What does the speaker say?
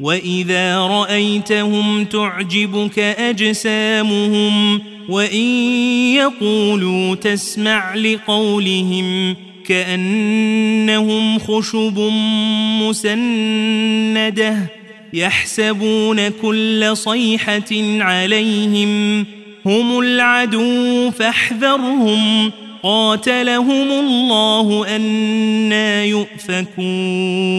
واذا رايتهم تعجبك اجسامهم وان يقولوا تسمع لقولهم كانهم خشب مسنده يحسبون كل صيحه عليهم هم العدو فاحذرهم قاتلهم الله أنا يؤفكون